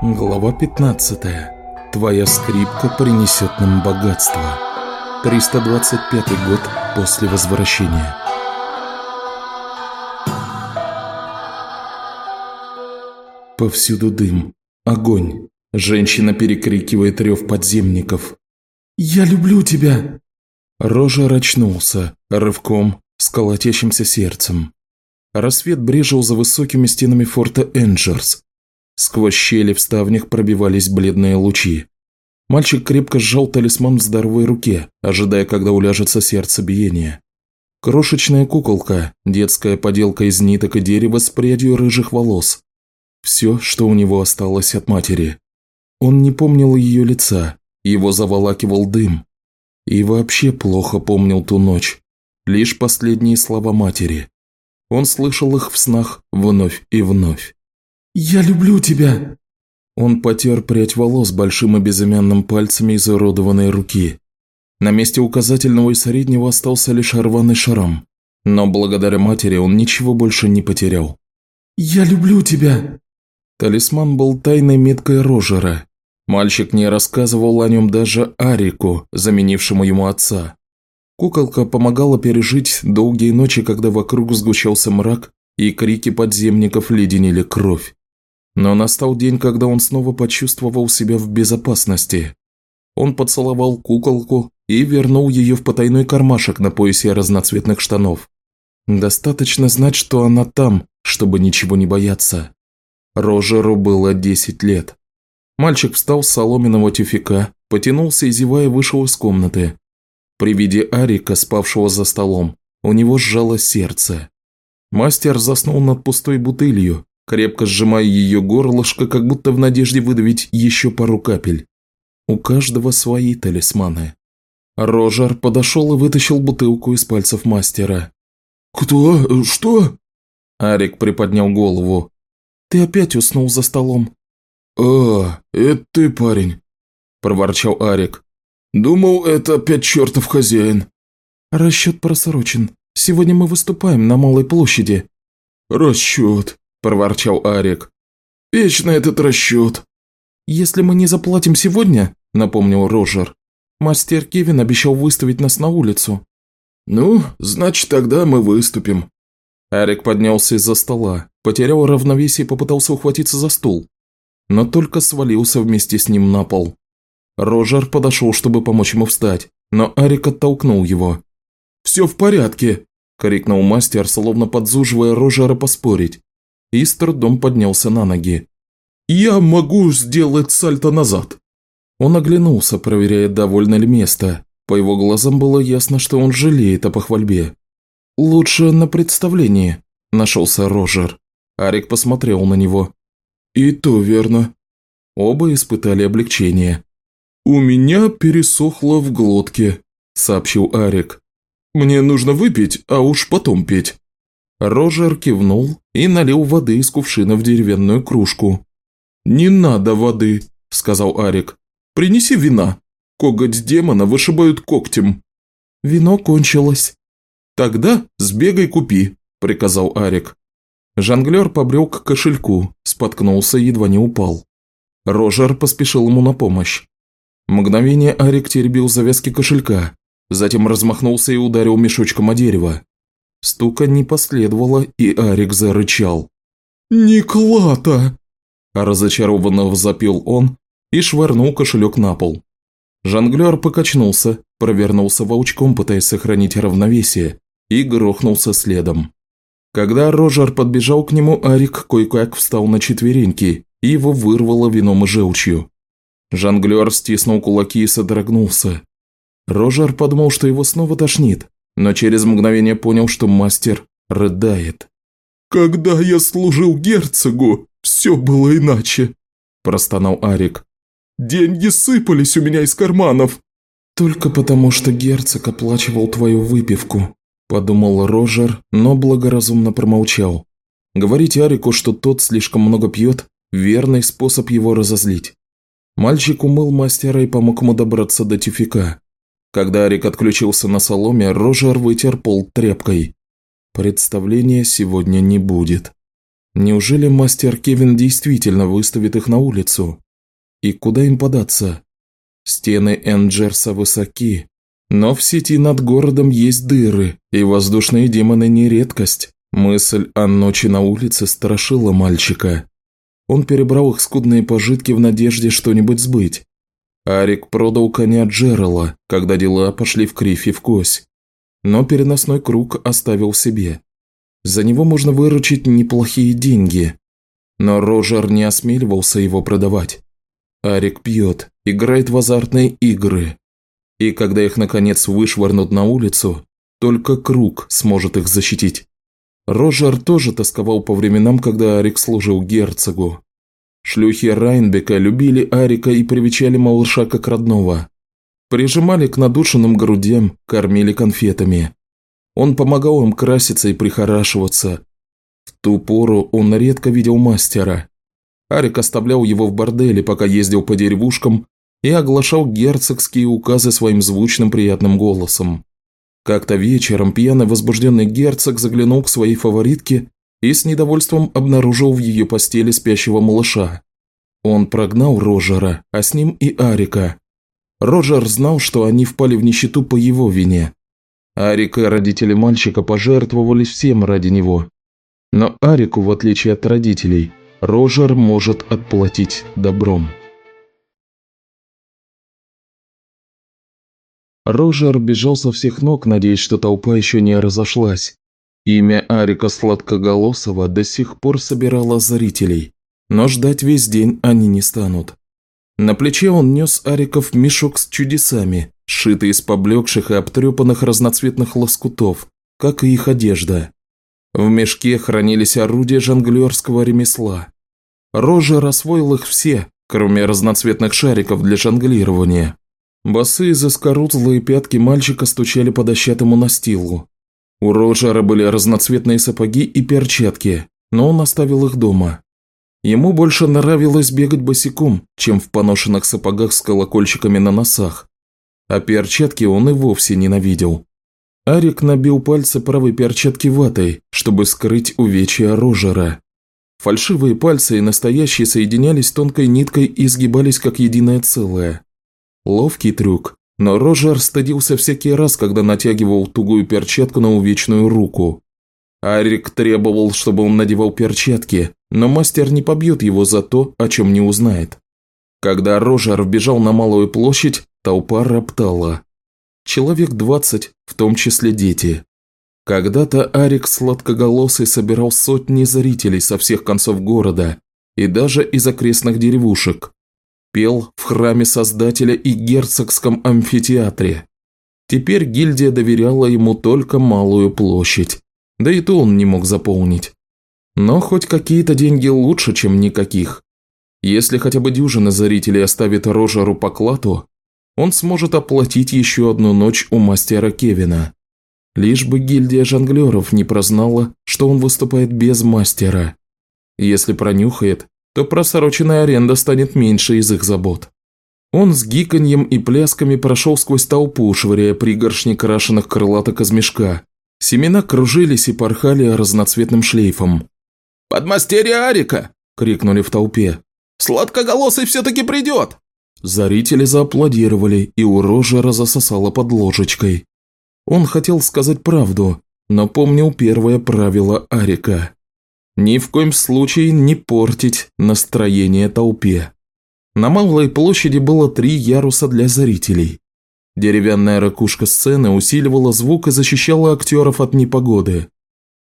Глава 15. Твоя скрипка принесет нам богатство. 325 год после возвращения. Повсюду дым, огонь. Женщина перекрикивает рев подземников. «Я люблю тебя!» Рожа очнулся, рывком, с сердцем. Рассвет брежил за высокими стенами форта Энджерс. Сквозь щели в ставнях пробивались бледные лучи. Мальчик крепко сжал талисман в здоровой руке, ожидая, когда уляжется сердцебиение. Крошечная куколка, детская поделка из ниток и дерева с прядью рыжих волос. Все, что у него осталось от матери. Он не помнил ее лица, его заволакивал дым. И вообще плохо помнил ту ночь. Лишь последние слова матери. Он слышал их в снах вновь и вновь. «Я люблю тебя!» Он потер прядь волос большим и безымянным пальцами изуродованной руки. На месте указательного и среднего остался лишь рваный шрам. Но благодаря матери он ничего больше не потерял. «Я люблю тебя!» Талисман был тайной меткой Рожера. Мальчик не рассказывал о нем даже Арику, заменившему ему отца. Куколка помогала пережить долгие ночи, когда вокруг сгущался мрак, и крики подземников леденили кровь. Но настал день, когда он снова почувствовал себя в безопасности. Он поцеловал куколку и вернул ее в потайной кармашек на поясе разноцветных штанов. Достаточно знать, что она там, чтобы ничего не бояться. Рожеру было 10 лет. Мальчик встал с соломенного тюфика, потянулся и, зевая, вышел из комнаты. При виде Арика, спавшего за столом, у него сжало сердце. Мастер заснул над пустой бутылью, крепко сжимая ее горлышко, как будто в надежде выдавить еще пару капель. У каждого свои талисманы. Рожер подошел и вытащил бутылку из пальцев мастера. «Кто? Что?» Арик приподнял голову. «Ты опять уснул за столом». «А, это ты, парень», – проворчал Арик. «Думал, это опять чертов хозяин». «Расчет просрочен. Сегодня мы выступаем на Малой площади». «Расчет», – проворчал Арик. «Вечно этот расчет». «Если мы не заплатим сегодня», – напомнил Рожер, – «мастер Кевин обещал выставить нас на улицу». «Ну, значит, тогда мы выступим». Арик поднялся из-за стола, потерял равновесие и попытался ухватиться за стул, но только свалился вместе с ним на пол. Рожер подошел, чтобы помочь ему встать, но Арик оттолкнул его. «Все в порядке!» – крикнул мастер, словно подзуживая Рожера поспорить, и с трудом поднялся на ноги. «Я могу сделать сальто назад!» Он оглянулся, проверяя, довольно ли место. По его глазам было ясно, что он жалеет о похвальбе. «Лучше на представлении», – нашелся Рожер. Арик посмотрел на него. «И то верно». Оба испытали облегчение. «У меня пересохло в глотке», – сообщил Арик. «Мне нужно выпить, а уж потом петь». Рожер кивнул и налил воды из кувшина в деревянную кружку. «Не надо воды», – сказал Арик. «Принеси вина. Коготь демона вышибают когтем». «Вино кончилось». «Тогда сбегай купи», – приказал Арик. Жонглер побрел к кошельку, споткнулся едва не упал. Рожер поспешил ему на помощь. Мгновение Арик теребил завязки кошелька, затем размахнулся и ударил мешочком о дерево. Стука не последовало, и Арик зарычал. «Никлата!» Разочарованно запил он и швырнул кошелек на пол. Жонглер покачнулся, провернулся волчком, пытаясь сохранить равновесие, и грохнулся следом. Когда Рожер подбежал к нему, Арик кое-как встал на четвереньки, и его вырвало вином и желчью. Жонглер стиснул кулаки и содрогнулся. Рожер подумал, что его снова тошнит, но через мгновение понял, что мастер рыдает. «Когда я служил герцогу, все было иначе», – простонал Арик. «Деньги сыпались у меня из карманов». «Только потому, что герцог оплачивал твою выпивку», – подумал Рожер, но благоразумно промолчал. Говорить Арику, что тот слишком много пьет – верный способ его разозлить. Мальчик умыл мастера и помог ему добраться до тюфика. Когда Арик отключился на соломе, Рожер вытер пол тряпкой. Представления сегодня не будет. Неужели мастер Кевин действительно выставит их на улицу? И куда им податься? Стены Энджерса высоки, но в сети над городом есть дыры, и воздушные демоны не редкость. Мысль о ночи на улице страшила мальчика. Он перебрал их скудные пожитки в надежде что-нибудь сбыть. Арик продал коня Джерала, когда дела пошли в кривь и в кось. Но переносной круг оставил себе. За него можно выручить неплохие деньги. Но Рожер не осмеливался его продавать. Арик пьет, играет в азартные игры. И когда их наконец вышвырнут на улицу, только круг сможет их защитить. Рожер тоже тосковал по временам, когда Арик служил герцогу. Шлюхи Райнбека любили Арика и привечали малыша как родного. Прижимали к надушенным грудям, кормили конфетами. Он помогал им краситься и прихорашиваться. В ту пору он редко видел мастера. Арик оставлял его в борделе, пока ездил по деревушкам и оглашал герцогские указы своим звучным приятным голосом. Как-то вечером пьяный возбужденный герцог заглянул к своей фаворитке и с недовольством обнаружил в ее постели спящего малыша. Он прогнал Рожера, а с ним и Арика. Роджер знал, что они впали в нищету по его вине. Арик и родители мальчика пожертвовали всем ради него. Но Арику, в отличие от родителей, Рожер может отплатить добром. Рожер бежал со всех ног, надеясь, что толпа еще не разошлась. Имя Арика Сладкоголосова до сих пор собирало зрителей, но ждать весь день они не станут. На плече он нес Ариков мешок с чудесами, сшитый из поблекших и обтрепанных разноцветных лоскутов, как и их одежда. В мешке хранились орудия жонглерского ремесла. Рожер освоил их все, кроме разноцветных шариков для жонглирования. Босые заскорузлые пятки мальчика стучали по дощатому настилу. У Роджера были разноцветные сапоги и перчатки, но он оставил их дома. Ему больше нравилось бегать босиком, чем в поношенных сапогах с колокольчиками на носах. А перчатки он и вовсе ненавидел. Арик набил пальцы правой перчатки ватой, чтобы скрыть увечья Рожера. Фальшивые пальцы и настоящие соединялись тонкой ниткой и сгибались как единое целое. Ловкий трюк, но Рожер стыдился всякий раз, когда натягивал тугую перчатку на увечную руку. Арик требовал, чтобы он надевал перчатки, но мастер не побьет его за то, о чем не узнает. Когда Рожер вбежал на Малую площадь, толпа роптала. Человек двадцать, в том числе дети. Когда-то Арик сладкоголосый собирал сотни зрителей со всех концов города и даже из окрестных деревушек пел в храме Создателя и герцогском амфитеатре. Теперь гильдия доверяла ему только малую площадь, да и то он не мог заполнить. Но хоть какие-то деньги лучше, чем никаких. Если хотя бы дюжина зрителей оставит Рожеру поклату, он сможет оплатить еще одну ночь у мастера Кевина. Лишь бы гильдия жонглеров не прознала, что он выступает без мастера. Если пронюхает, то просроченная аренда станет меньше из их забот. Он с гиканьем и плясками прошел сквозь толпу, швыряя пригоршни крашеных крылаток из мешка. Семена кружились и порхали разноцветным шлейфом. «Подмастерье Арика!» – крикнули в толпе. «Сладкоголосый все-таки придет!» Зарители зааплодировали, и у Рожера засосало под ложечкой. Он хотел сказать правду, но помнил первое правило Арика. Ни в коем случае не портить настроение толпе. На Малой площади было три яруса для зрителей. Деревянная ракушка сцены усиливала звук и защищала актеров от непогоды.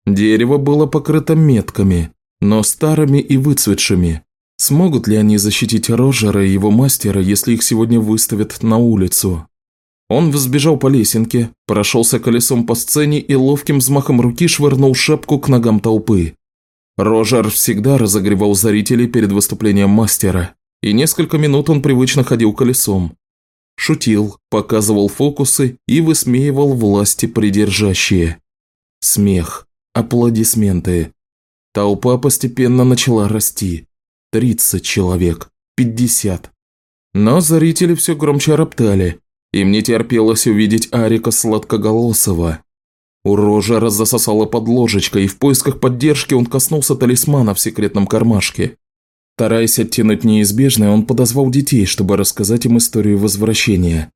Дерево было покрыто метками, но старыми и выцветшими. Смогут ли они защитить Рожера и его мастера, если их сегодня выставят на улицу? Он взбежал по лесенке, прошелся колесом по сцене и ловким взмахом руки швырнул шапку к ногам толпы. Рожер всегда разогревал зрителей перед выступлением мастера, и несколько минут он привычно ходил колесом. Шутил, показывал фокусы и высмеивал власти придержащие. Смех, аплодисменты. Толпа постепенно начала расти. Тридцать человек, пятьдесят. Но зрители все громче роптали. Им не терпелось увидеть Арика Сладкоголосого. У Рожера засосало под ложечкой, и в поисках поддержки он коснулся талисмана в секретном кармашке. Стараясь оттянуть неизбежное, он подозвал детей, чтобы рассказать им историю возвращения.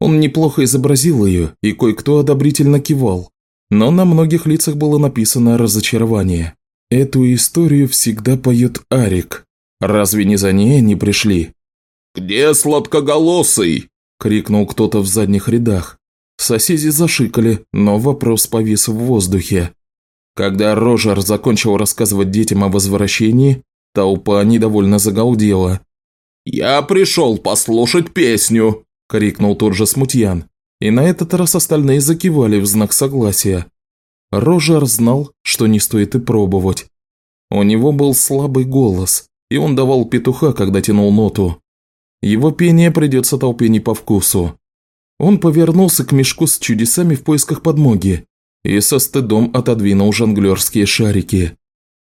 Он неплохо изобразил ее, и кое-кто одобрительно кивал, но на многих лицах было написано разочарование. Эту историю всегда поет Арик. Разве не за ней они пришли? «Где сладкоголосый?» – крикнул кто-то в задних рядах. Соседи зашикали, но вопрос повис в воздухе. Когда Рожер закончил рассказывать детям о возвращении, толпа недовольно загалдела. «Я пришел послушать песню!» – крикнул тот же Смутьян. И на этот раз остальные закивали в знак согласия. Рожер знал, что не стоит и пробовать. У него был слабый голос, и он давал петуха, когда тянул ноту. Его пение придется толпе не по вкусу. Он повернулся к мешку с чудесами в поисках подмоги и со стыдом отодвинул жонглерские шарики.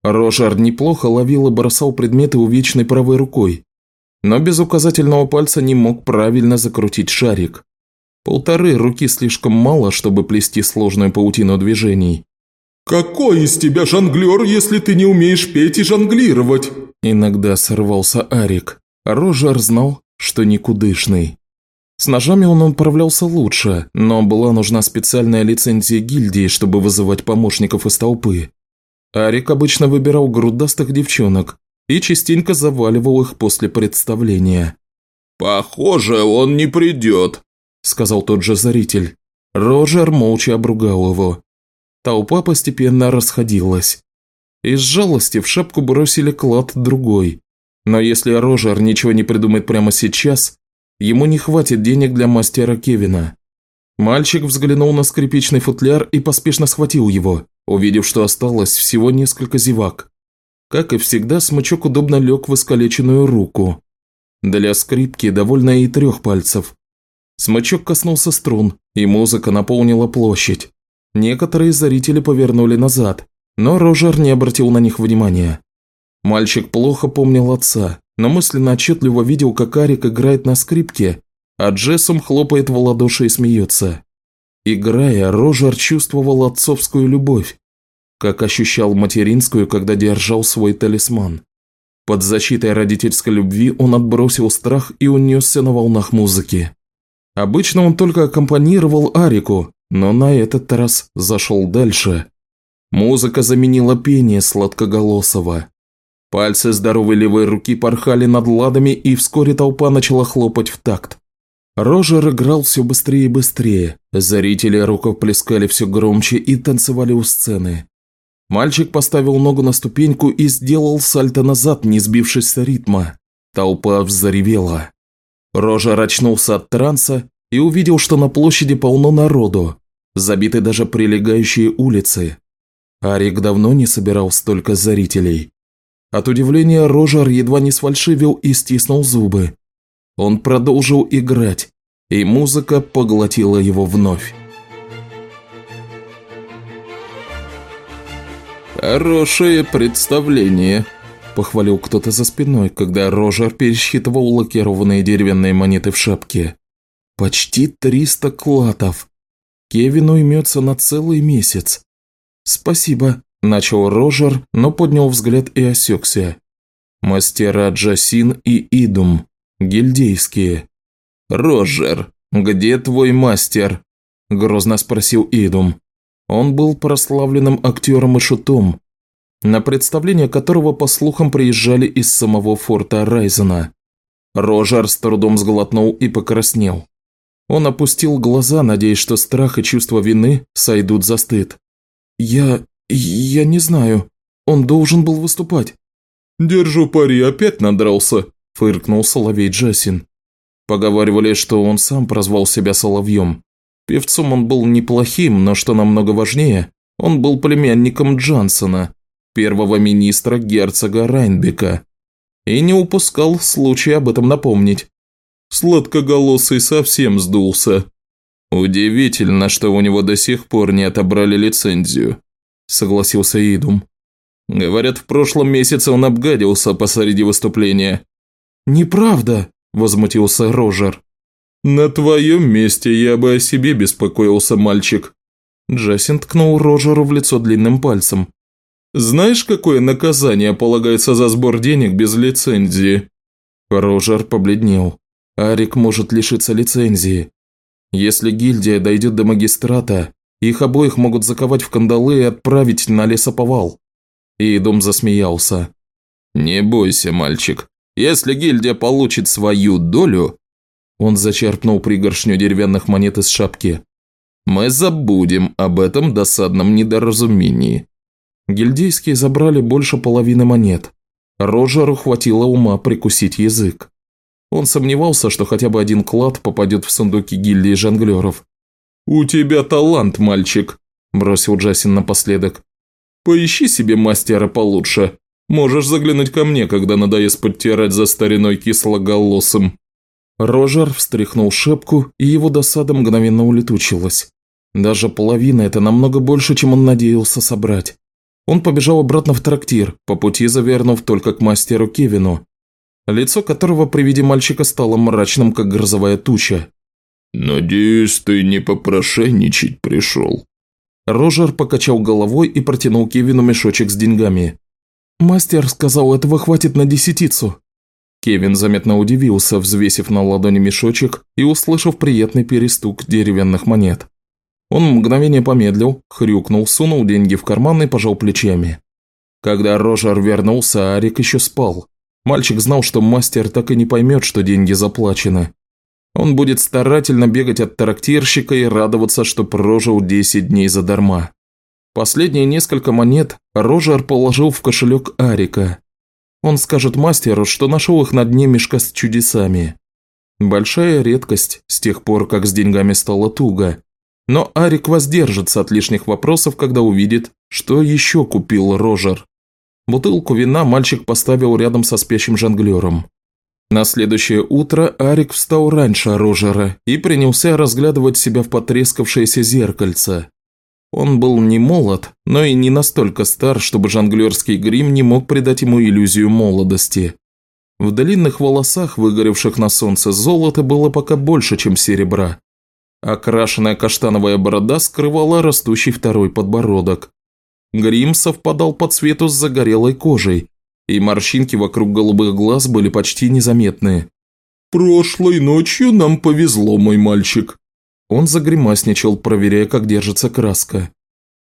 Рожар неплохо ловил и бросал предметы увечной правой рукой, но без указательного пальца не мог правильно закрутить шарик. Полторы руки слишком мало, чтобы плести сложную паутину движений. «Какой из тебя жонглер, если ты не умеешь петь и жонглировать?» Иногда сорвался Арик. Рожар знал, что никудышный. С ножами он управлялся лучше, но была нужна специальная лицензия гильдии, чтобы вызывать помощников из толпы. Арик обычно выбирал грудастых девчонок и частенько заваливал их после представления. «Похоже, он не придет», – сказал тот же зритель. Роджер молча обругал его. Толпа постепенно расходилась. Из жалости в шапку бросили клад другой, но если Рожер ничего не придумает прямо сейчас, ему не хватит денег для мастера Кевина. Мальчик взглянул на скрипичный футляр и поспешно схватил его, увидев, что осталось всего несколько зевак. Как и всегда, смычок удобно лег в искалеченную руку. Для скрипки довольно и трех пальцев. Смычок коснулся струн, и музыка наполнила площадь. Некоторые зрители повернули назад, но Рожер не обратил на них внимания. Мальчик плохо помнил отца, но мысленно отчетливо видел, как Арик играет на скрипке, а Джессом хлопает в ладоши и смеется. Играя, Рожер чувствовал отцовскую любовь, как ощущал материнскую, когда держал свой талисман. Под защитой родительской любви он отбросил страх и унесся на волнах музыки. Обычно он только аккомпанировал Арику, но на этот раз зашел дальше. Музыка заменила пение сладкоголосого. Пальцы здоровой левой руки порхали над ладами, и вскоре толпа начала хлопать в такт. Рожер играл все быстрее и быстрее, зрители рукоплескали все громче и танцевали у сцены. Мальчик поставил ногу на ступеньку и сделал сальто назад, не сбившись с ритма. Толпа взаревела. Рожер очнулся от транса и увидел, что на площади полно народу, забиты даже прилегающие улицы. Арик давно не собирал столько зрителей. От удивления Рожер едва не сфальшивил и стиснул зубы. Он продолжил играть, и музыка поглотила его вновь. «Хорошее представление», – похвалил кто-то за спиной, когда Рожер пересчитывал лакированные деревянные монеты в шапке. «Почти триста клатов. Кевину имется на целый месяц. Спасибо», Начал Рожер, но поднял взгляд и осекся. Мастера Джасин и Идум. Гильдейские. «Рожер, где твой мастер?» – грозно спросил Идум. Он был прославленным актером и шутом, на представление которого, по слухам, приезжали из самого форта Райзена. Рожер с трудом сглотнул и покраснел. Он опустил глаза, надеясь, что страх и чувство вины сойдут за стыд. «Я... «Я не знаю. Он должен был выступать». «Держу пари, опять надрался», – фыркнул Соловей Джасин. Поговаривали, что он сам прозвал себя Соловьем. Певцом он был неплохим, но что намного важнее, он был племянником Джансона, первого министра герцога Райнбека, и не упускал случая об этом напомнить. Сладкоголосый совсем сдулся. Удивительно, что у него до сих пор не отобрали лицензию. – согласился Идум. «Говорят, в прошлом месяце он обгадился посреди выступления». «Неправда», – возмутился Рожер. «На твоем месте я бы о себе беспокоился, мальчик. Джасин ткнул Роджеру в лицо длинным пальцем. «Знаешь, какое наказание полагается за сбор денег без лицензии?» Роджер побледнел. Арик может лишиться лицензии. Если гильдия дойдет до магистрата, их обоих могут заковать в кандалы и отправить на лесоповал. И дом засмеялся. «Не бойся, мальчик. Если гильдия получит свою долю...» Он зачерпнул пригоршню деревянных монет из шапки. «Мы забудем об этом досадном недоразумении». Гильдейские забрали больше половины монет. Рожеру хватило ума прикусить язык. Он сомневался, что хотя бы один клад попадет в сундуки гильдии жонглеров. «У тебя талант, мальчик», – бросил Джасин напоследок. «Поищи себе мастера получше. Можешь заглянуть ко мне, когда надоест подтирать за стариной кислоголосым». Рожер встряхнул шепку, и его досада мгновенно улетучилась. Даже половина – это намного больше, чем он надеялся собрать. Он побежал обратно в трактир, по пути завернув только к мастеру Кевину, лицо которого при виде мальчика стало мрачным, как грозовая туча. «Надеюсь, ты не попрошайничать пришел». Рожер покачал головой и протянул Кевину мешочек с деньгами. «Мастер сказал, этого хватит на десятицу». Кевин заметно удивился, взвесив на ладони мешочек и услышав приятный перестук деревянных монет. Он мгновение помедлил, хрюкнул, сунул деньги в карман и пожал плечами. Когда Рожер вернулся, Арик еще спал. Мальчик знал, что мастер так и не поймет, что деньги заплачены. Он будет старательно бегать от трактирщика и радоваться, что прожил 10 дней задарма. Последние несколько монет Рожер положил в кошелек Арика. Он скажет мастеру, что нашел их на дне мешка с чудесами. Большая редкость с тех пор, как с деньгами стало туго. Но Арик воздержится от лишних вопросов, когда увидит, что еще купил Рожер. Бутылку вина мальчик поставил рядом со спящим жонглером. На следующее утро Арик встал раньше Рожера и принялся разглядывать себя в потрескавшееся зеркальце. Он был не молод, но и не настолько стар, чтобы жонглерский грим не мог придать ему иллюзию молодости. В длинных волосах, выгоревших на солнце, золота было пока больше, чем серебра. Окрашенная каштановая борода скрывала растущий второй подбородок. Грим совпадал по цвету с загорелой кожей, и морщинки вокруг голубых глаз были почти незаметные. «Прошлой ночью нам повезло, мой мальчик». Он загримасничал, проверяя, как держится краска.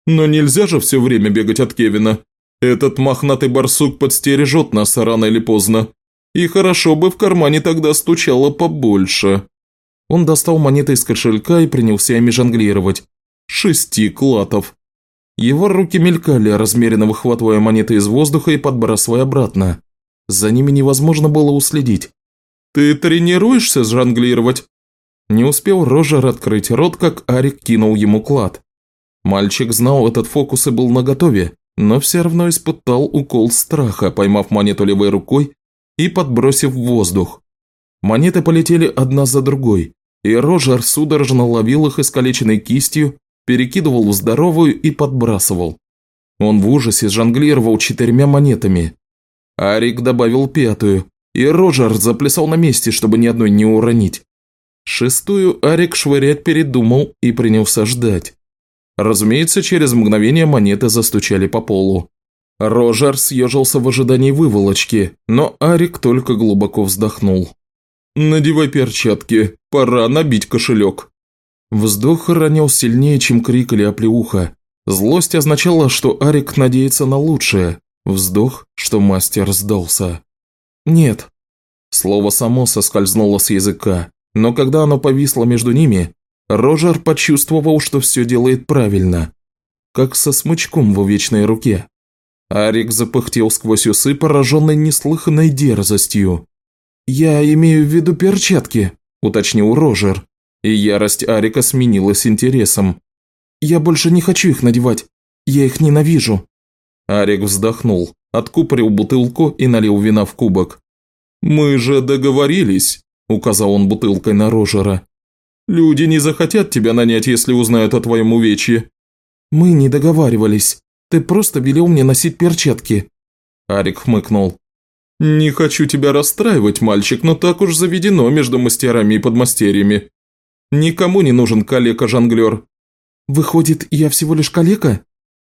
«Но нельзя же все время бегать от Кевина. Этот мохнатый барсук подстережет нас рано или поздно. И хорошо бы в кармане тогда стучало побольше». Он достал монеты из кошелька и принялся ими жонглировать. Шести клатов. Его руки мелькали, размеренно выхватывая монеты из воздуха и подбрасывая обратно. За ними невозможно было уследить. «Ты тренируешься жонглировать?» Не успел Рожер открыть рот, как Арик кинул ему клад. Мальчик знал этот фокус и был наготове, но все равно испытал укол страха, поймав монету левой рукой и подбросив в воздух. Монеты полетели одна за другой, и Рожер судорожно ловил их искалеченной кистью, перекидывал в здоровую и подбрасывал. Он в ужасе жонглировал четырьмя монетами. Арик добавил пятую, и Рожер заплясал на месте, чтобы ни одной не уронить. Шестую Арик швырять передумал и принялся ждать. Разумеется, через мгновение монеты застучали по полу. Рожер съежился в ожидании выволочки, но Арик только глубоко вздохнул. «Надевай перчатки, пора набить кошелек». Вздох ранил сильнее, чем крик или оплеуха. Злость означала, что Арик надеется на лучшее. Вздох, что мастер сдался. «Нет». Слово само соскользнуло с языка, но когда оно повисло между ними, Рожер почувствовал, что все делает правильно. Как со смычком в увечной руке. Арик запыхтел сквозь усы, пораженный неслыханной дерзостью. «Я имею в виду перчатки», – уточнил Рожер, и ярость Арика сменилась интересом. «Я больше не хочу их надевать. Я их ненавижу». Арик вздохнул, откупорил бутылку и налил вина в кубок. «Мы же договорились», – указал он бутылкой на Рожера. «Люди не захотят тебя нанять, если узнают о твоем увечье». «Мы не договаривались. Ты просто велел мне носить перчатки». Арик хмыкнул. «Не хочу тебя расстраивать, мальчик, но так уж заведено между мастерами и подмастерьями. Никому не нужен калека-жонглер. Выходит, я всего лишь калека?»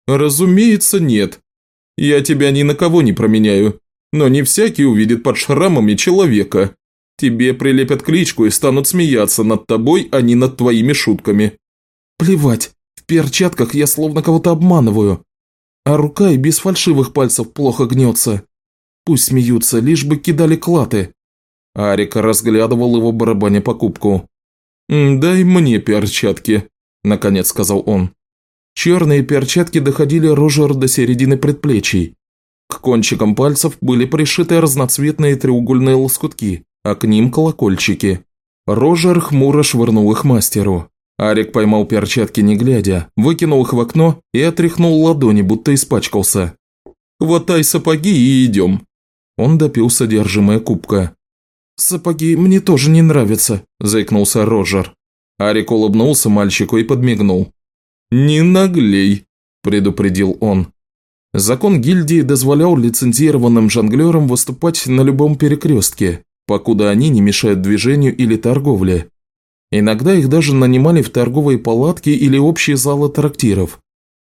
«Разумеется, нет. Я тебя ни на кого не променяю, но не всякий увидит под шрамами человека. Тебе прилепят кличку и станут смеяться над тобой, а не над твоими шутками». «Плевать, в перчатках я словно кого-то обманываю, а рука и без фальшивых пальцев плохо гнется. Пусть смеются, лишь бы кидали клаты». Арик разглядывал его барабаня покупку. «Дай мне перчатки», – наконец сказал он. Черные перчатки доходили Рожер до середины предплечий. К кончикам пальцев были пришиты разноцветные треугольные лоскутки, а к ним колокольчики. Рожер хмуро швырнул их мастеру. Арик поймал перчатки не глядя, выкинул их в окно и отряхнул ладони, будто испачкался. «Хватай сапоги и идем». Он допил содержимое кубка. «Сапоги мне тоже не нравятся», – заикнулся Рожер. Арик улыбнулся мальчику и подмигнул. «Не наглей», – предупредил он. Закон гильдии дозволял лицензированным жонглерам выступать на любом перекрестке, покуда они не мешают движению или торговле. Иногда их даже нанимали в торговые палатки или общие залы трактиров.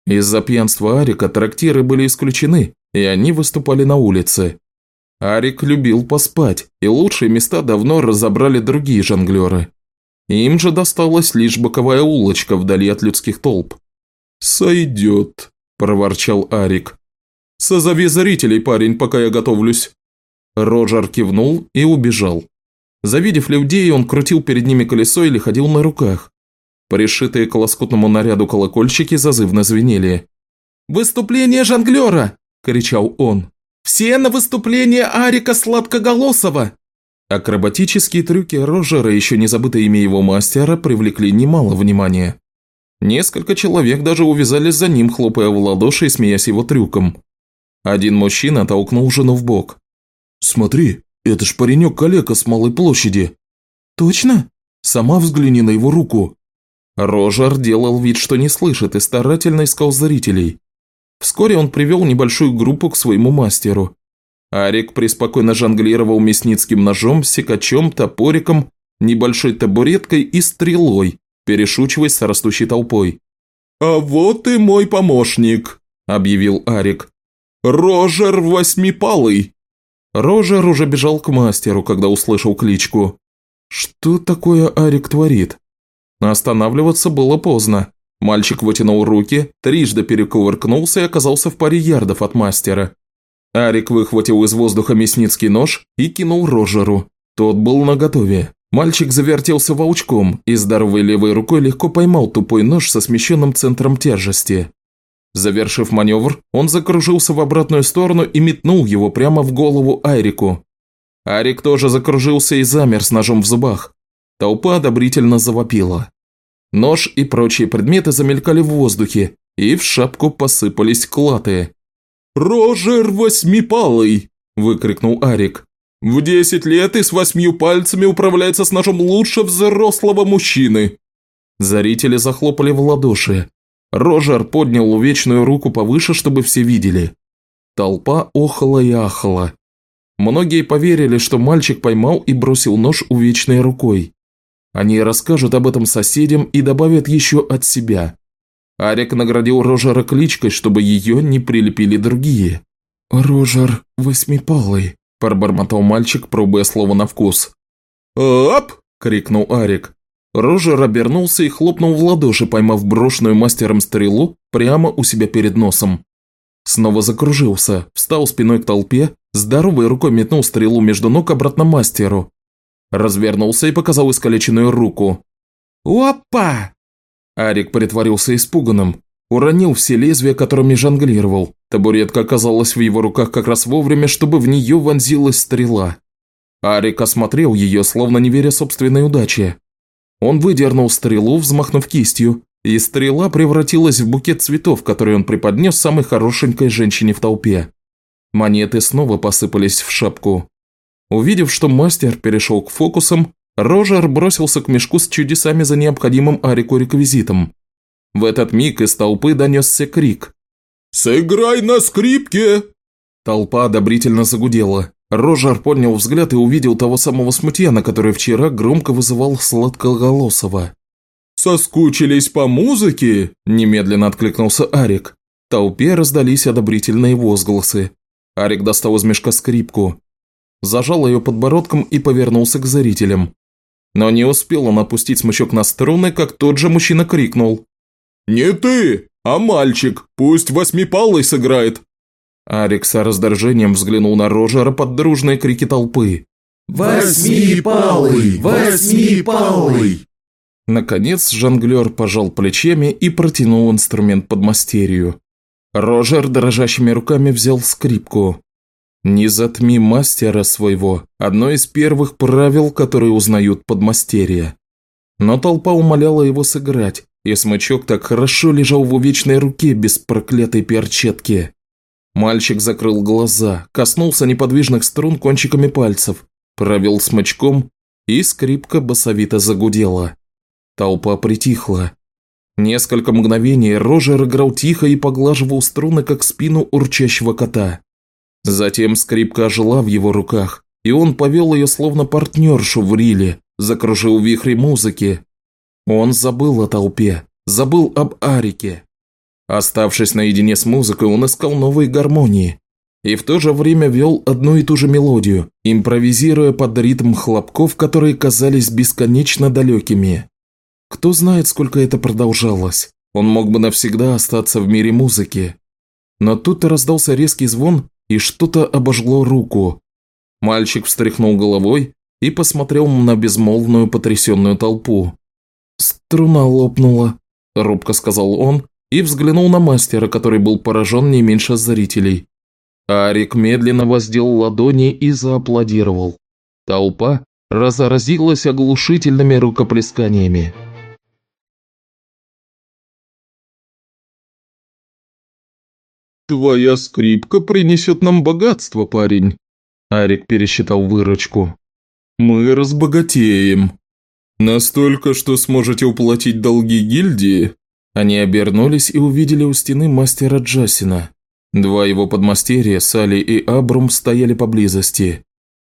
Из-за пьянства Арика трактиры были исключены, и они выступали на улице. Арик любил поспать, и лучшие места давно разобрали другие жонглеры. Им же досталась лишь боковая улочка вдали от людских толп. «Сойдет», – проворчал Арик. «Созови зрителей, парень, пока я готовлюсь». Роджер кивнул и убежал. Завидев людей, он крутил перед ними колесо или ходил на руках. Пришитые к лоскутному наряду колокольчики зазывно звенели. «Выступление жонглера!» – кричал он. «Все на выступление Арика Сладкоголосова!» Акробатические трюки Рожера, еще не забытое имя его мастера, привлекли немало внимания. Несколько человек даже увязались за ним, хлопая в ладоши и смеясь его трюком. Один мужчина толкнул жену в бок. «Смотри, это ж паренек-калека с малой площади». «Точно? Сама взгляни на его руку». Рожер делал вид, что не слышит, и старательно искал зрителей. Вскоре он привел небольшую группу к своему мастеру. Арик преспокойно жонглировал мясницким ножом, секачом, топориком, небольшой табуреткой и стрелой, перешучиваясь с растущей толпой. «А вот и мой помощник», – объявил Арик. «Рожер Восьмипалый». Рожер уже бежал к мастеру, когда услышал кличку. Что такое Арик творит? Останавливаться было поздно. Мальчик вытянул руки, трижды перекувыркнулся и оказался в паре ярдов от мастера. Арик выхватил из воздуха мясницкий нож и кинул Рожеру. Тот был наготове. Мальчик завертелся волчком и здоровой левой рукой легко поймал тупой нож со смещенным центром тяжести. Завершив маневр, он закружился в обратную сторону и метнул его прямо в голову Айрику. Арик тоже закружился и замер с ножом в зубах. Толпа одобрительно завопила. Нож и прочие предметы замелькали в воздухе, и в шапку посыпались клаты. «Рожер Восьмипалый!» – выкрикнул Арик. «В десять лет и с восьмью пальцами управляется с ножом лучше взрослого мужчины!» Зрители захлопали в ладоши. Рожер поднял увечную руку повыше, чтобы все видели. Толпа охала и ахала. Многие поверили, что мальчик поймал и бросил нож увечной рукой. Они расскажут об этом соседям и добавят еще от себя. Арик наградил Рожера кличкой, чтобы ее не прилепили другие. «Рожер восьмипалый», – пробормотал мальчик, пробуя слово на вкус. «Ап!» – крикнул Арик. Рожер обернулся и хлопнул в ладоши, поймав брошенную мастером стрелу прямо у себя перед носом. Снова закружился, встал спиной к толпе, здоровой рукой метнул стрелу между ног обратно мастеру. Развернулся и показал искалеченную руку. «Опа!» Арик притворился испуганным, уронил все лезвия, которыми жонглировал. Табуретка оказалась в его руках как раз вовремя, чтобы в нее вонзилась стрела. Арик осмотрел ее, словно не веря собственной удаче. Он выдернул стрелу, взмахнув кистью, и стрела превратилась в букет цветов, который он преподнес самой хорошенькой женщине в толпе. Монеты снова посыпались в шапку. Увидев, что мастер перешел к фокусам, Рожер бросился к мешку с чудесами за необходимым Арику реквизитом. В этот миг из толпы донесся крик. «Сыграй на скрипке!» Толпа одобрительно загудела. Рожер поднял взгляд и увидел того самого смутьяна, который вчера громко вызывал сладкоголосого. «Соскучились по музыке?» – немедленно откликнулся Арик. толпе раздались одобрительные возгласы. Арик достал из мешка скрипку, зажал ее подбородком и повернулся к зрителям. Но не успел он опустить смычок на струны, как тот же мужчина крикнул. «Не ты, а мальчик, пусть восьмипалый сыграет!» Арик с раздражением взглянул на Рожера под дружные крики толпы. «Восьмипалый! Восьмипалый!» Наконец жонглер пожал плечами и протянул инструмент под мастерию. Рожер дрожащими руками взял скрипку. «Не затми мастера своего» – одно из первых правил, которые узнают подмастерья. Но толпа умоляла его сыграть, и смычок так хорошо лежал в увечной руке без проклятой перчатки. Мальчик закрыл глаза, коснулся неподвижных струн кончиками пальцев, провел смычком, и скрипка басовито загудела. Толпа притихла. Несколько мгновений Рожер играл тихо и поглаживал струны, как спину урчащего кота. Затем скрипка ожила в его руках, и он повел ее словно партнершу в риле, закружил вихри музыки. Он забыл о толпе, забыл об Арике. Оставшись наедине с музыкой, он искал новые гармонии и в то же время вел одну и ту же мелодию, импровизируя под ритм хлопков, которые казались бесконечно далекими. Кто знает, сколько это продолжалось. Он мог бы навсегда остаться в мире музыки. Но тут раздался резкий звон, и что-то обожгло руку. Мальчик встряхнул головой и посмотрел на безмолвную потрясенную толпу. «Струна лопнула», – робко сказал он и взглянул на мастера, который был поражен не меньше зрителей. Арик медленно воздел ладони и зааплодировал. Толпа разразилась оглушительными рукоплесканиями. «Твоя скрипка принесет нам богатство, парень», – Арик пересчитал выручку. «Мы разбогатеем. Настолько, что сможете уплатить долги гильдии?» Они обернулись и увидели у стены мастера Джасина. Два его подмастерья, Сали и Абрум, стояли поблизости.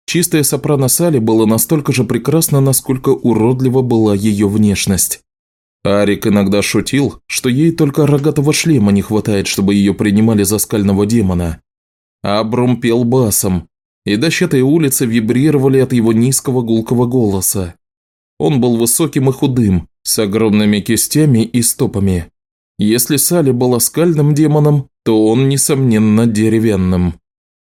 Чистая сопрано Сали была настолько же прекрасна, насколько уродлива была ее внешность. Арик иногда шутил, что ей только рогатого шлема не хватает, чтобы ее принимали за скального демона. Абрум пел басом, и дощатые улицы вибрировали от его низкого гулкого голоса. Он был высоким и худым, с огромными кистями и стопами. Если Сали была скальным демоном, то он, несомненно, деревянным.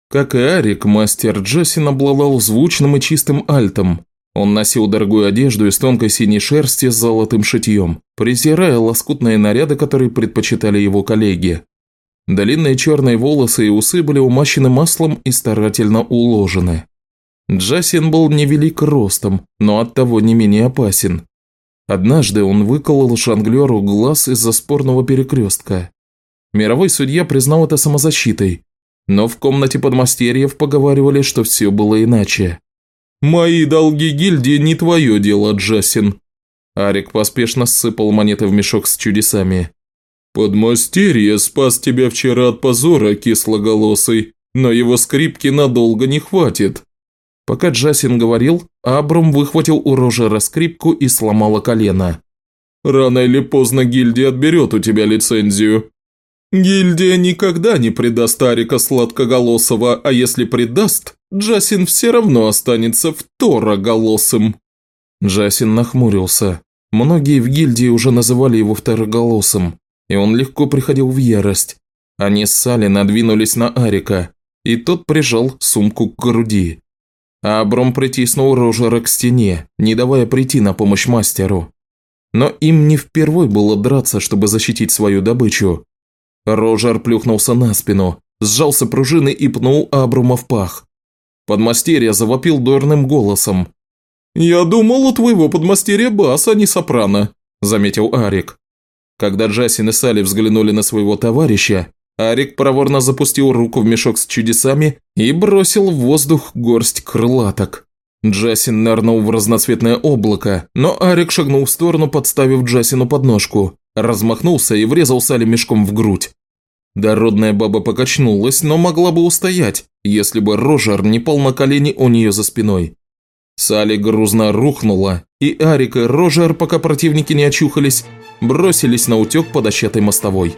Как и Арик, мастер Джессин обладал звучным и чистым альтом, он носил дорогую одежду из тонкой синей шерсти с золотым шитьем, презирая лоскутные наряды, которые предпочитали его коллеги. Длинные черные волосы и усы были умащены маслом и старательно уложены. Джасин был невелик ростом, но оттого не менее опасен. Однажды он выколол жонглеру глаз из-за спорного перекрестка. Мировой судья признал это самозащитой, но в комнате подмастерьев поговаривали, что все было иначе. «Мои долги гильдии не твое дело, Джасин». Арик поспешно сыпал монеты в мешок с чудесами. «Подмастерье спас тебя вчера от позора, кислоголосый, но его скрипки надолго не хватит». Пока Джасин говорил, Абрам выхватил у Рожера скрипку и сломала колено. «Рано или поздно гильдия отберет у тебя лицензию. Гильдия никогда не предаст Арика Сладкоголосого, а если предаст, Джасин все равно останется второголосым». Джасин нахмурился. Многие в гильдии уже называли его второголосым, и он легко приходил в ярость. Они с Салли надвинулись на Арика, и тот прижал сумку к груди. А Абром притиснул Рожера к стене, не давая прийти на помощь мастеру. Но им не впервой было драться, чтобы защитить свою добычу. Рожер плюхнулся на спину, сжался пружины и пнул Абрума в пах. Подмастерье завопил дурным голосом. «Я думал, у твоего подмастерья бас, а не сопрано», – заметил Арик. Когда Джасин и Салли взглянули на своего товарища, Арик проворно запустил руку в мешок с чудесами и бросил в воздух горсть крылаток. Джасин нырнул в разноцветное облако, но Арик шагнул в сторону, подставив Джасину подножку, размахнулся и врезал Салли мешком в грудь. Дородная баба покачнулась, но могла бы устоять, если бы Рожер не пал на колени у нее за спиной. Сали грузно рухнула, и Арик и Рожер, пока противники не очухались, бросились на утек по дощатой мостовой.